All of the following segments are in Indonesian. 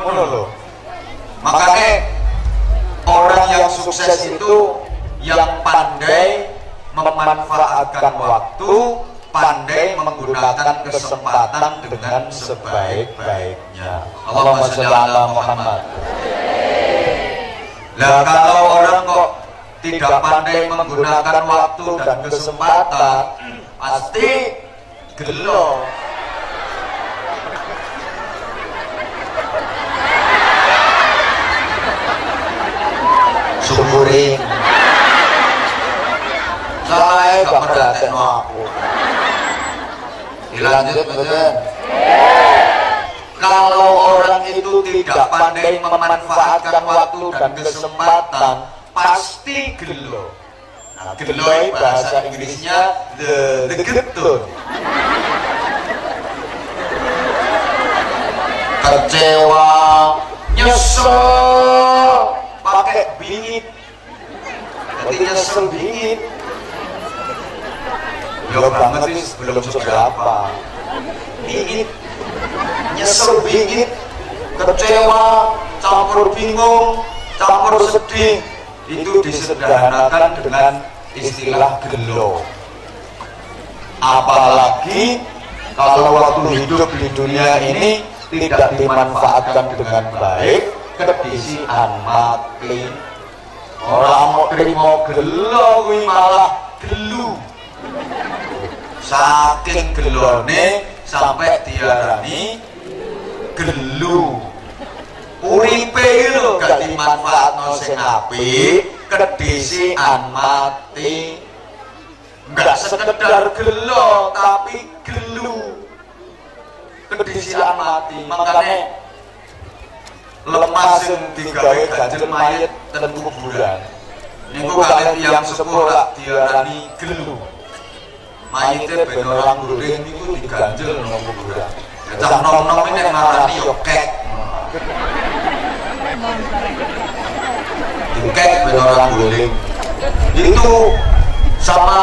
ngono lho makanya orang yang sukses itu yang pandai memanfaatkan waktu pandai menggunakan kesempatan dengan sebaik-baiknya. Allahumma sholli ala Muhammad. Lah kalau orang kok tidak pandai menggunakan waktu dan kesempatan pasti gelo syukurin saya gak merhatiin aku. Dilanjut betul kalau orang itu tidak pandai memanfaatkan waktu dan kesempatan pasti gelo. Nah, gelo bahasa Inggrisnya the, the getun kecewa nyesel pakai bingit nyesel bingit Yo banget sih belum seberapa. bingit nyesel bingit kecewa campur bingung campur sedih. Itu disederhanakan dengan istilah gelo. Apalagi kalau waktu hidup di dunia ini tidak dimanfaatkan dengan baik kedisian mati orang mau terima gelo kuwi malah gelu. Saking gelone sampai diarani gelu. Uripe lho gak dimanfaatno sing apik kedisian mati. Enggak sekedar gelo tapi gelu. Kedisian mati makanya lemah sing digawe ganjel mayit ten kuburan niku kalian yang sepuh lak diarani gelu. Mayite ben orang guling niku diganjel nang kuburan. Cah nom-nom ini ngarani yo kek. Dikek ben orang guling itu sama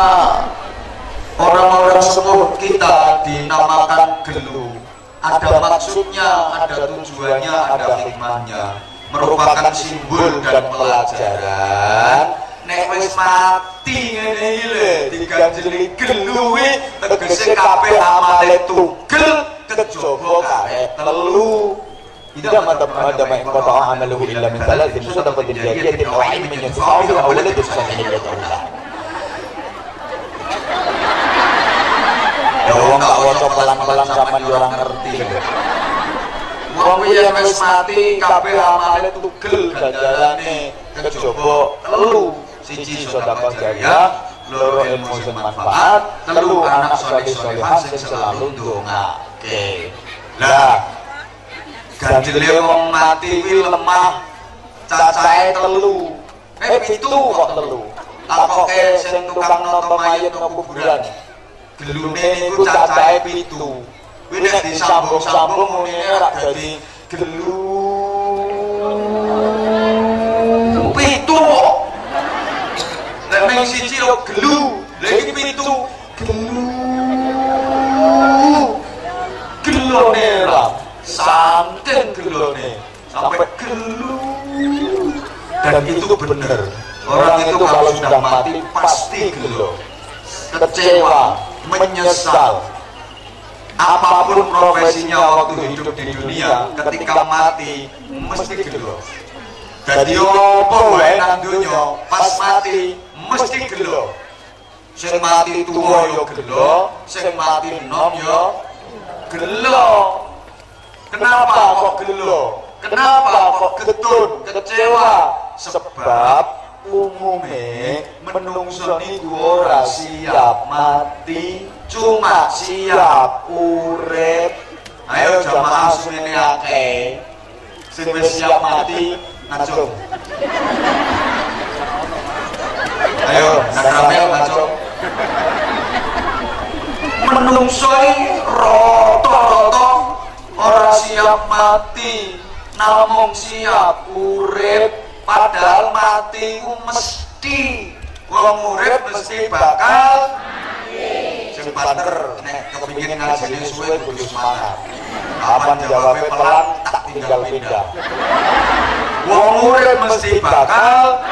orang-orang sepuh kita dinamakan gelu ada maksudnya, ada tujuannya, ada hikmahnya merupakan simbol dan pelajaran nek wis mati ngene iki lho diganjeli geluwi tegese kabeh amale tugel kejaba karet telu إذا ما دم آدم انقطع عمله إلا من ثلاث صدقة جارية أو علم ينفع به أو ولد صالح يدعو له Pelan-pelan sampean yo ora ngerti. Wong yen wis mati kabeh amale tugel ganjalane. Kejaba telu. Siji sedekah jariah loro ilmu sing manfaat telu anak saleh salehah sing selalu ndongake. Lah ganjele wong mati kuwi lemah cacahe telu. Eh pitu kok telu? Takoke sing tukang noto mayit kuburan gelune niku cacahe pitu. Kuwi nek disambung-sambung ngene ora dadi gelu. Pitu kok. Nek mung siji yo gelu. Lha iki pitu gelu. Gelone ra saking gelone. Sampai gelu. Dan itu benar orang itu kalau sudah mati pasti gelo. Kecewa menyesal. Apa pun profesinya waktu hidup di dunia ketika mati mesti gelo jadi apa wae nang donya pas mati mesti gelo sing mati tuwa yo gelo sing mati nom yo gelo kenapa kok gelo kenapa kok getun kecewa? Sebab umume menungso niku ora siap mati cuma siap urip. Ayo jamaah sumene akeh. Sing wis siap mati ngacung ayo nakramel ngacung menungso rata-rata ora siap mati namung siap padahal mati ku mesti. Wong urip mesti bakal sing banter nek kepingin ngajine suwe kudu semangat. Kapan jawabe pelan tak tinggal pindah. wong urip mesti bakal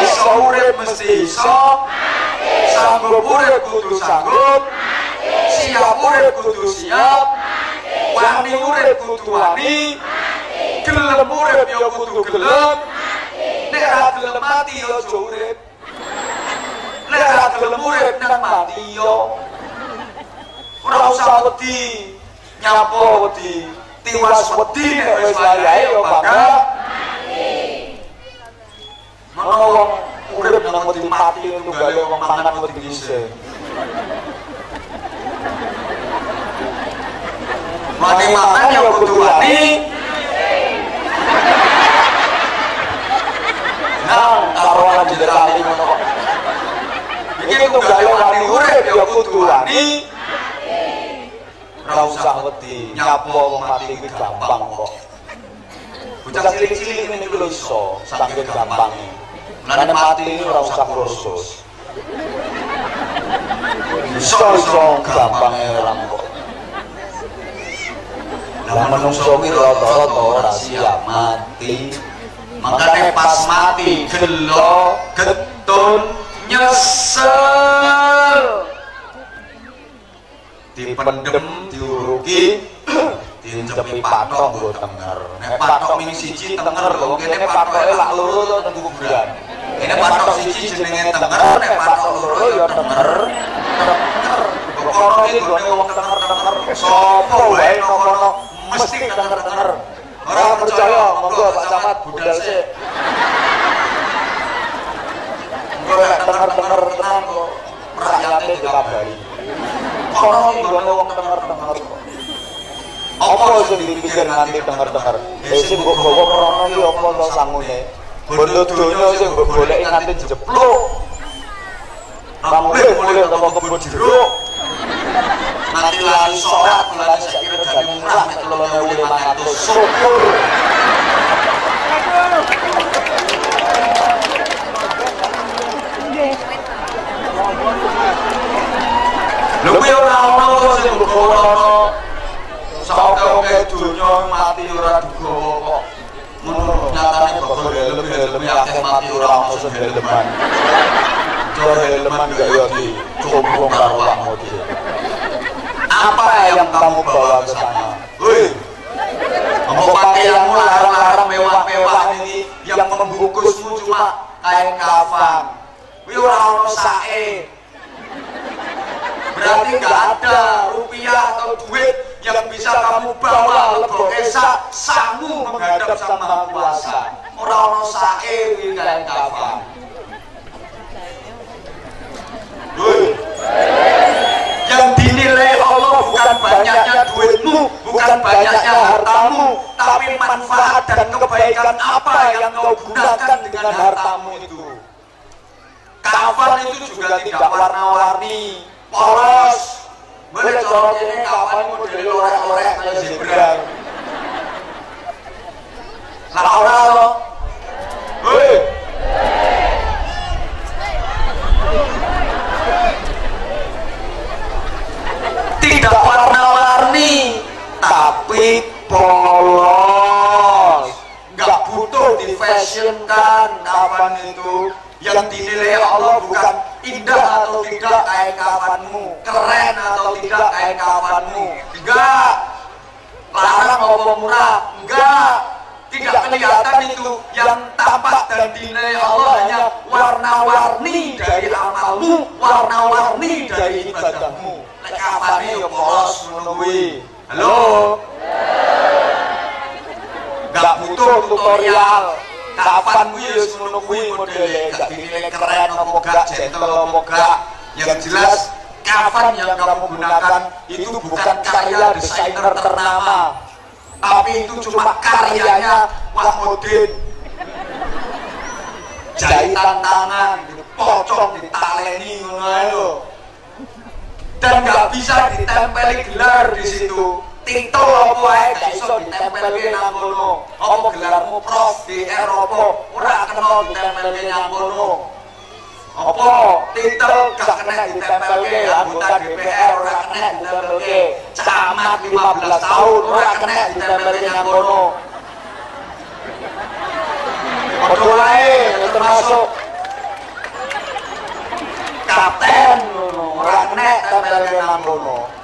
iso urip mesti iso sanggup urip kudu sanggup siap urip kudu siap wani urip kudu wani. Gelem urip ya kudu gelem nek ra gelem mati ya aja urip nek ra gelem urip nang mati ya ora usah wedi nyapa wedi tiwas wedi nek wis layahe ya bangga Mana wong urip nang wedi mati tunggale wong mangan wedi dhisik. Wani makan ya kudu wani. Nah, ana jenderali ngono kok. Iki tunggale wani urip ya kudu wani. Ora usah wedi, nyapa wong mati kuwi gampang kok. Bocah cilik-cilik ngene lho iso, saking gampange. Mulane mati ora usah kursus. Iso iso gampange ora kok. Lah menungso ki rata-rata ora siap mati. Makanya pas mati gelo getun nyesel. Dipendem diuruki dicepi patok nggo tenger. Nek patok ming siji tenger lho, kene patoke lak loro to nang kuburan. Kene patok siji jenenge tenger, nek patok loro ya tenger. Tenger. Kono iki gone wong tenger-tenger. Sopo wae kono mesti tenger-tenger. Ora percaya, monggo Pak Camat budal sik. Monggo nek tenger-tenger tenan kok rakyate dikabari. Kono iki gone wong tenger-tenger kok. apa sing dipikir nganti denger-denger eh sing mbok bawa krono iki apa to sangune? bondo donya sing mbok goleki nganti jepluk Ramule mulai toko kebun jeruk. Nanti lali sholat Mulai Syukur Lho kuwi ora ono kok sing mbok mati ora kok. Ngono nyatane bakal helm-helm akeh mati ora ono sing helman. Helman gak yo di karo. Apa yang kamu bawa ke sana? Pakaianmu larang-larang mewah-mewah ini yang membungkusmu cuma kain kafan. Kuwi ora ono sae. Berarti nggak ada rupiah atau duit yang bisa kamu bawa lebok esak samu menghadap sang maha kuasa orang ono sae kuwi kain kafan yang dinilai Allah bukan banyaknya duitmu bukan tapi manfaat dan kebaikan apa yang kau gunakan dengan hartamu itu? Kafan itu juga tidak warna-warni. Polos. Boleh corot ini kapan model orek-orek kayak zebra lah ora lo hei tidak warna-warni tapi polos nggak butuh difashionkan kapan itu? Yang dinilai Allah bukan indah atau tidak kain kafanmu. Keren atau tidak kain kafanmu. Enggak. Larang maupun murah? Enggak. Tidak kelihatan itu yang tampak dan dinilai Allah hanya warna-warni dari amalmu warna-warni dari ibadahmu. Lek kafane yo polos ngono kuwi halo? Enggak butuh tutorial kapan kuwi wis ngono kuwi? modele gak dinilai keren apa gak gentle apa gak? yang jelas kafan yang kamu gunakan itu bukan karya desainer ternama. tapi itu cuma karyanya Wahmudin jahitan tangan pocong ditaleni ngono dan nggak bisa ditempeli gelar di situ Tito apa ae gak iso ditempelke nang kono. Apa gelarmu prof di Eropa ora kena ditempelke nang kono. apa titel gak kena ditempelke anggota DPR ora kena ditempelke camat 15 tahun ora kena ditempelke nang kono Padha wae termasuk kapten ngono ora kena tempelke nang kono